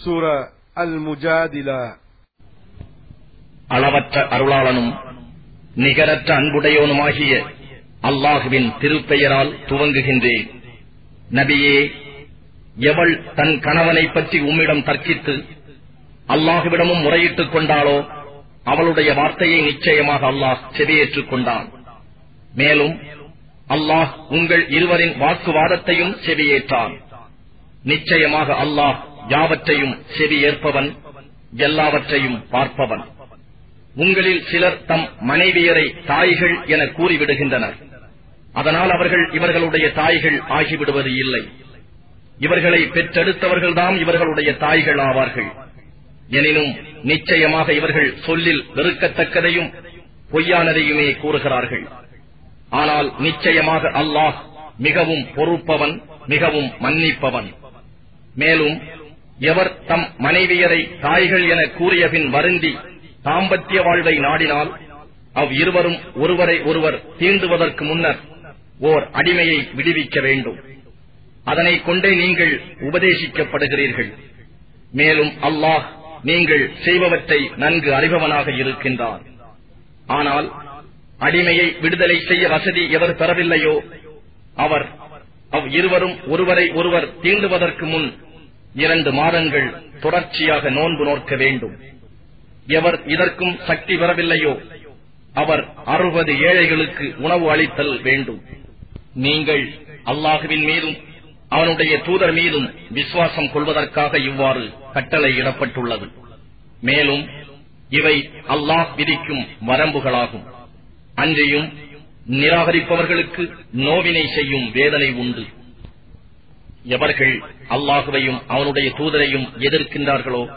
சூரா அல் முஜாதிலா அளவற்ற அருளாளனும் நிகரற்ற அன்புடையவனுமாகிய அல்லாஹுவின் திருப்பெயரால் துவங்குகின்றேன். நபியே எவள் தன் கணவனை பற்றி உம்மிடம் தர்க்கித்து அல்லாஹுவிடமும் முறையிட்டுக் கொண்டாளோ அவளுடைய வார்த்தையை நிச்சயமாக அல்லாஹ் செவியேற்றுக் கொண்டான். மேலும் அல்லாஹ் உங்கள் இருவரின் வாக்குவாதத்தையும் செவியேற்றான். நிச்சயமாக அல்லாஹ் யாவற்றையும் செவியேற்பவன் எல்லாவற்றையும் பார்ப்பவன். உங்களில் சிலர் தம் மனைவியரை தாய்கள் என கூறிவிடுகின்றனர். அதனால் அவர்கள் இவர்களுடைய தாய்கள் ஆகிவிடுவது இல்லை. இவர்களை பெற்றெடுத்தவர்கள்தான் இவர்களுடைய தாய்கள் ஆவார்கள். எனினும் நிச்சயமாக இவர்கள் சொல்லில் வெறுக்கத்தக்கதையும் பொய்யானதையுமே கூறுகிறார்கள். ஆனால் நிச்சயமாக அல்லாஹ் மிகவும் பொறுப்பவன் மிகவும் மன்னிப்பவன். மேலும் எவர் தம் மனைவியரை தாய்கள் என கூறியபின் வருந்தி தாம்பத்திய வாழ்வை நாடினால் அவ் இருவரும் ஒருவரை ஒருவர் தீண்டுவதற்கு முன்னர் ஓர் அடிமையை விடுவிக்க வேண்டும். அதனை கொண்டே நீங்கள் உபதேசிக்கப்படுகிறீர்கள். மேலும் அல்லாஹ் நீங்கள் செய்பவற்றை நன்கு அறிபவனாக இருக்கின்றார். ஆனால் அடிமையை விடுதலை செய்ய வசதி எவர் பெறவில்லையோ அவர் அவ் இருவரும் ஒருவரை ஒருவர் தீண்டுவதற்கு முன் இரண்டு மாதங்கள் தொடர்ச்சியாக நோன்பு நோக்க வேண்டும். எவர் இதற்கும் சக்தி பெறவில்லையோ அவர் அறுபது ஏழைகளுக்கு உணவு அளித்தல் வேண்டும். நீங்கள் அல்லாஹுவின் மீதும் அவனுடைய தூதர் மீதும் விசுவாசம் கொள்வதற்காக இவ்வாறு கட்டளையிடப்பட்டுள்ளது. மேலும் இவை அல்லாஹ் விதிக்கும் வரம்புகளாகும். அன்றையும் நிராகரிப்பவர்களுக்கு நோவினை செய்யும் வேதனை உண்டு. எவர்கள் அல்லாஹுவையும் அவனுடைய தூதரையும் எதிர்க்கின்றார்களோ?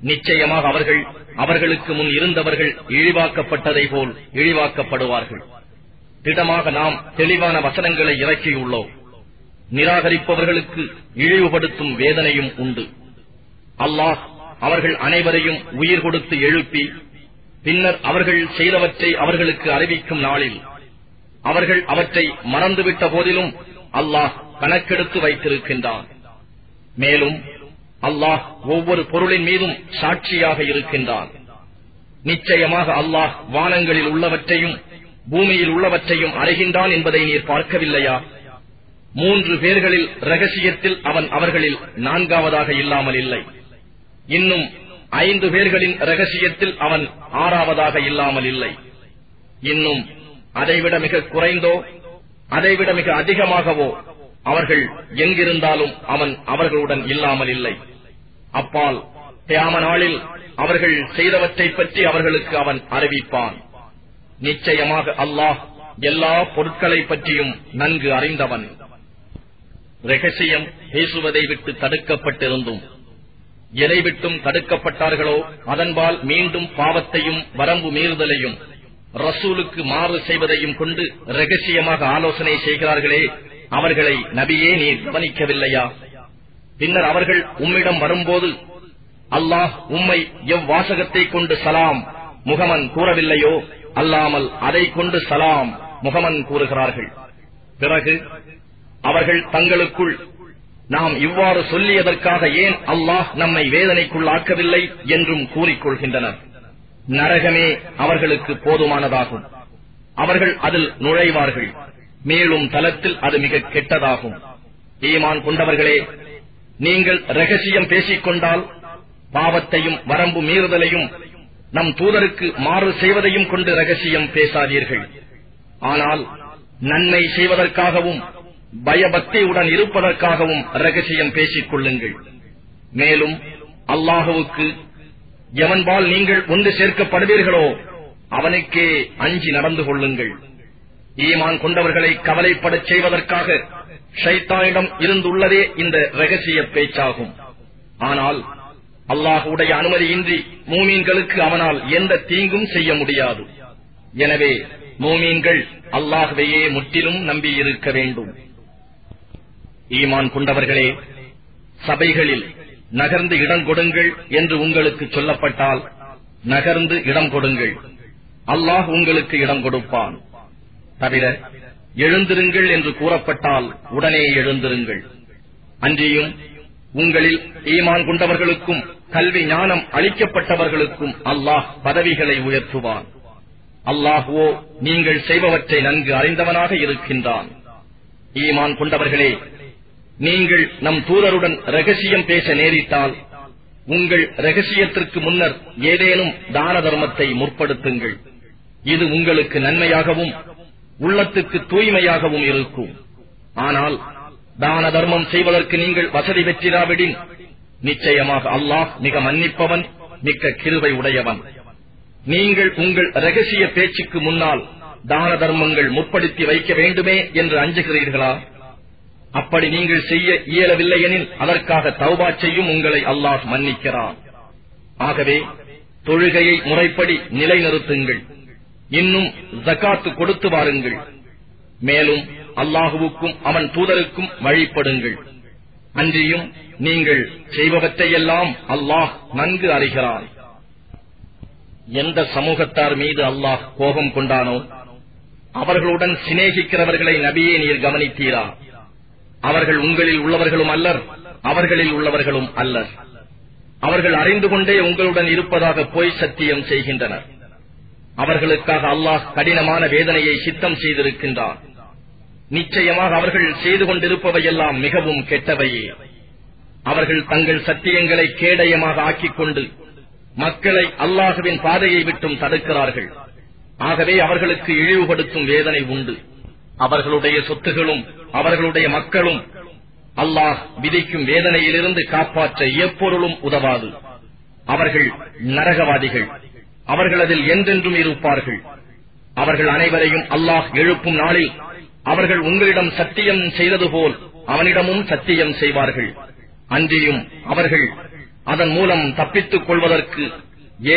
நிச்சயமாக அவர்கள் அவர்களுக்கு முன் இருந்தவர்கள் இழிவாக்கப்பட்டதை போல் இழிவாக்கப்படுவார்கள். திடமாக நாம் தெளிவான வசனங்களை இறக்கியுள்ளோம். நிராகரிப்பவர்களுக்கு இழிவுபடுத்தும் வேதனையும் உண்டு. அல்லாஹ் அவர்கள் அனைவரையும் உயிர் கொடுத்து எழுப்பி பின்னர் அவர்கள் செய்தவற்றை அவர்களுக்கு அறிவிக்கும் நாளில் அவர்கள் அவற்றை மறந்துவிட்ட போதிலும் அல்லாஹ் கணக்கெடுத்து வைத்திருக்கின்றான். மேலும் அல்லாஹ் ஒவ்வொரு பொருளின் மீதும் சாட்சியாக இருக்கின்றான். நிச்சயமாக அல்லாஹ் வானங்களில் உள்ளவற்றையும் பூமியில் உள்ளவற்றையும் அறிகின்றான் என்பதை நீர் பார்க்கவில்லையா? மூன்று பேர்களில் ரகசியத்தில் அவன் அவர்களில் நான்காவதாக இல்லாமல் இல்லை. இன்னும் ஐந்து பேர்களின் ரகசியத்தில் அவன் ஆறாவதாக இல்லாமல் இல்லை. இன்னும் அதைவிட மிக குறைந்தோ அதைவிட மிக அதிகமாகவோ அவர்கள் எங்கிருந்தாலும் அவன் அவர்களுடன் இல்லாமல் இல்லை. அப்பால் தியாம நாளில் அவர்கள் செய்தவற்றைப் பற்றி அவர்களுக்கு அவன் அறிவிப்பான். நிச்சயமாக அல்லாஹ் எல்லா பொருட்களை பற்றியும் நன்கு அறிந்தவன். ரகசியம் பேசுவதை விட்டு தடுக்கப்பட்டிருந்தும். எதை விட்டும் தடுக்கப்பட்டார்களோ அதன்பால் மீண்டும் பாவத்தையும் வரம்பு மீறுதலையும் ரசூலுக்கு மாறு செய்வதையும் கொண்டு ரகசியமாக ஆலோசனை செய்கிறார்களே அவர்களை நபியே நீர் கவனிக்கவில்லையா? பின்னர் அவர்கள் உம்மிடம் வரும்போது அல்லாஹ் உம்மை எவ்வாசகத்தை கொண்டு சலாம் முகமன் கூறவில்லையோ? அல்லாமல் அதை கொண்டு சலாம் முகமன் கூறுகிறார்கள். பிறகு அவர்கள் தங்களுக்குள் நாம் இவ்வாறு சொல்லியதற்காக ஏன் அல்லாஹ் நம்மை வேதனைக்குள்ளாக்கவில்லை என்றும் கூறிக்கொள்கின்றனர். நரகமே அவர்களுக்கு போதுமானதாகும். அவர்கள் அதில் நுழைவார்கள். மேலும் தலத்தில் அது மிக கெட்டதாகும். ஈமான் கொண்டவர்களே நீங்கள் ரகசியம் பேசிக்கொண்டால் பாவத்தையும் வரம்பு மீறுதலையும் நம் தூதருக்கு மாறு செய்வதையும் கொண்டு ரகசியம் பேசாதீர்கள். ஆனால் நன்மை செய்வதற்காகவும் பயபக்தியுடன் இருப்பதற்காகவும் ரகசியம் பேசிக் கொள்ளுங்கள் மேலும் அல்லாஹுவுக்கு எவன்பால் நீங்கள் ஒன்று சேர்க்கப்படுவீர்களோ அவனுக்கே அஞ்சி நடந்து கொள்ளுங்கள். ஈமான் கொண்டவர்களை கவலைப்படச் செய்வதற்காக ஷைத்தானிடம் இருந்துள்ளதே இந்த ரகசிய பேச்சாகும். ஆனால் அல்லாஹுடைய அனுமதியின்றி மூமீன்களுக்கு அவனால் எந்த தீங்கும் செய்ய முடியாது. எனவே மூமீன்கள் அல்லாஹுவையே முற்றிலும் நம்பியிருக்க வேண்டும். ஈமான் கொண்டவர்களே சபைகளில் நகர்ந்து இடம் கொடுங்கள் என்று உங்களுக்கு சொல்லப்பட்டால் நகர்ந்து இடம் கொடுங்கள். அல்லாஹ் உங்களுக்கு இடம் கொடுப்பான். தவிர எழுந்திருங்கள் என்று கூறப்பட்டால் உடனே எழுந்திருங்கள். அன்றியும் உங்களில் ஈமான் கொண்டவர்களுக்கும் கல்வி ஞானம் அளிக்கப்பட்டவர்களுக்கும் அல்லாஹ் பதவிகளை உயர்த்துவான். அல்லாஹுவோ நீங்கள் செய்பவற்றை நன்கு அறிந்தவனாக இருக்கின்றான். ஈமான் கொண்டவர்களே நீங்கள் நம் தூதருடன் ரகசியம் பேச நேரிட்டால் உங்கள் ரகசியத்திற்கு முன்னர் ஏதேனும் தான தர்மத்தை முற்படுத்துங்கள். இது உங்களுக்கு நன்மையாகவும் உள்ளத்துக்கு தூய்மையாகவும் இருக்கும். ஆனால் தான தர்மம் செய்வதற்கு நீங்கள் வசதி பெற்றிராவிடின் நிச்சயமாக அல்லாஹ் மிக மன்னிப்பவன் மிக்க கிருவை உடையவன். நீங்கள் உங்கள் ரகசிய பேச்சுக்கு முன்னால் தான தர்மங்கள் முற்படுத்தி வைக்க வேண்டுமே என்று அஞ்சுகிறீர்களா? அப்படி நீங்கள் செய்ய இயலவில்லை எனில் அதற்காக தௌபா செய்யும் உங்களை அல்லாஹ் மன்னிக்கிறான். ஆகவே தொழுகையை முறைப்படி நிலைநிறுத்துங்கள். இன்னும் ஜக்காத்து கொடுத்து வாருங்கள். மேலும் அல்லாஹுவுக்கும் அவன் தூதருக்கும் வழிபடுங்கள். அன்றியும் நீங்கள் செய்பவற்றையெல்லாம் அல்லாஹ் நன்கு அறிகிறான். எந்த சமூகத்தார் மீது அல்லாஹ் கோபம் கொண்டானோ அவர்களுடன் சிநேகிக்கிறவர்களை நபியே நீர் கவனித்தீரா. அவர்கள் உங்களில் உள்ளவர்களும் அல்லர் அவர்களில் உள்ளவர்களும் அல்லர். அவர்கள் அறிந்து கொண்டே உங்களுடன் இருப்பதாக போய் சத்தியம் செய்கின்றனர். அவர்களுக்காக அல்லாஹ் கடினமான வேதனையை சித்தம் செய்திருக்கின்றார் நிச்சயமாக அவர்கள் செய்து கொண்டிருப்பவையெல்லாம் மிகவும் கெட்டவையே அவர்கள் தங்கள் சத்தியங்களை கேடயமாக ஆக்கிக் கொண்டு மக்களை அல்லாஹுவின் பாதையை விட்டும் தடுக்கிறார்கள். ஆகவே அவர்களுக்கு இழிவுபடுத்தும் வேதனை உண்டு. அவர்களுடைய சொத்துகளும் அவர்களுடைய மக்களும் அல்லாஹ் விதிக்கும் வேதனையிலிருந்து காப்பாற்ற எப்பொருளும் உதவாது. அவர்கள் நரகவாதிகள். அவர்கள் அதில் என்றென்றும் இருப்பார்கள். அவர்கள் அனைவரையும் அல்லாஹ் எழுப்பும் நாளில் அவர்கள் உங்களிடம் சத்தியம் செய்தது போல் அவனிடமும் சத்தியம் செய்வார்கள். அன்றியும் அவர்கள் அதன் மூலம் தப்பித்துக் கொள்வதற்கு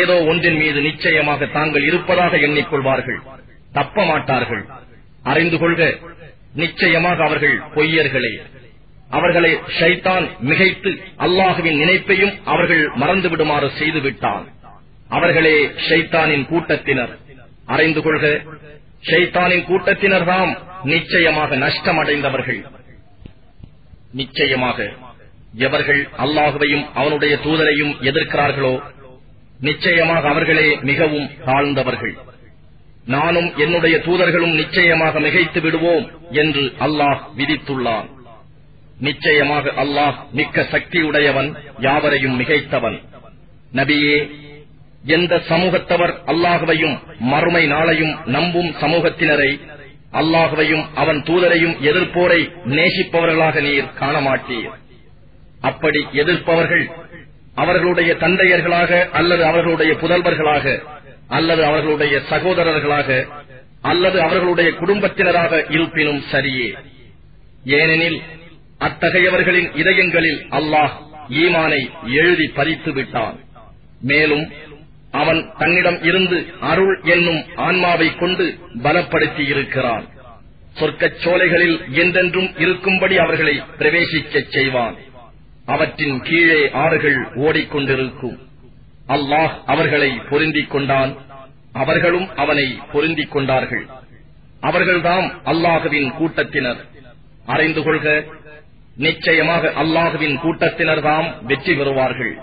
ஏதோ ஒன்றின் மீது நிச்சயமாக தாங்கள் இருப்பதாக எண்ணிக்கொள்வார்கள். தப்ப மாட்டார்கள் அறிந்து கொள்க நிச்சயமாக அவர்கள் பொய்யர்களே. அவர்களை ஷைத்தான் மிகைத்து அல்லாஹுவின் நினைப்பையும் அவர்கள் மறந்து விடுமாறு செய்துவிட்டான். அவர்களே ஷைத்தானின் கூட்டத்தினர். அறிந்து கொள்க ஷைத்தானின் கூட்டத்தினர் தாம் நிச்சயமாக நஷ்டமடைந்தவர்கள். நிச்சயமாக எவர்கள் அல்லாஹுவையும் அவனுடைய தூதரையும் எதிர்க்கிறார்களோ நிச்சயமாக அவர்களே மிகவும் தாழ்ந்தவர்கள். நானும் என்னுடைய தூதர்களும் நிச்சயமாக மிகைத்து விடுவோம் என்று அல்லாஹ் விதித்துள்ளான். நிச்சயமாக அல்லாஹ் மிக்க சக்தியுடையவன் யாவரையும் மிகைத்தவன். நபியே எந்த சமூகத்தவர் அல்லாஹுவையும் மறுமை நாளையும் நம்பும் சமூகத்தினரை அல்லாஹுவையும் அவன் தூதரையும் எதிர்ப்போரை நேசிப்பவர்களாக நீர் காணமாட்டீர். அப்படி எதிர்ப்பவர்கள் அவர்களுடைய தந்தையர்களாக அல்லது அவர்களுடைய புதல்வர்களாக அல்லது அவர்களுடைய சகோதரர்களாக அல்லது அவர்களுடைய குடும்பத்தினராக இருப்பினும் சரியே. ஏனெனில் அத்தகையவர்களின் இதயங்களில் அல்லாஹ் ஈமானை எழுதி பறித்து விட்டான் மேலும் அவன் தன்னிடம் இருந்து அருள் என்னும் ஆன்மாவை கொண்டு பலப்படுத்தி இருக்கிறான் சொர்க்கச் சோலைகளில் என்றென்றும் இருக்கும்படி அவர்களை பிரவேசிக்கச் செய்வான். அவற்றின் கீழே ஆறுகள் ஓடிக்கொண்டிருக்கும். அல்லாஹ் அவர்களை பொருந்திக் கொண்டான். அவர்களும் அவனை பொருந்திக் கொண்டார்கள். அவர்கள்தாம் அல்லாஹுவின் கூட்டத்தினர். அறிந்து கொள்க நிச்சயமாக அல்லாஹுவின் கூட்டத்தினர்தாம் வெற்றி பெறுவார்கள்.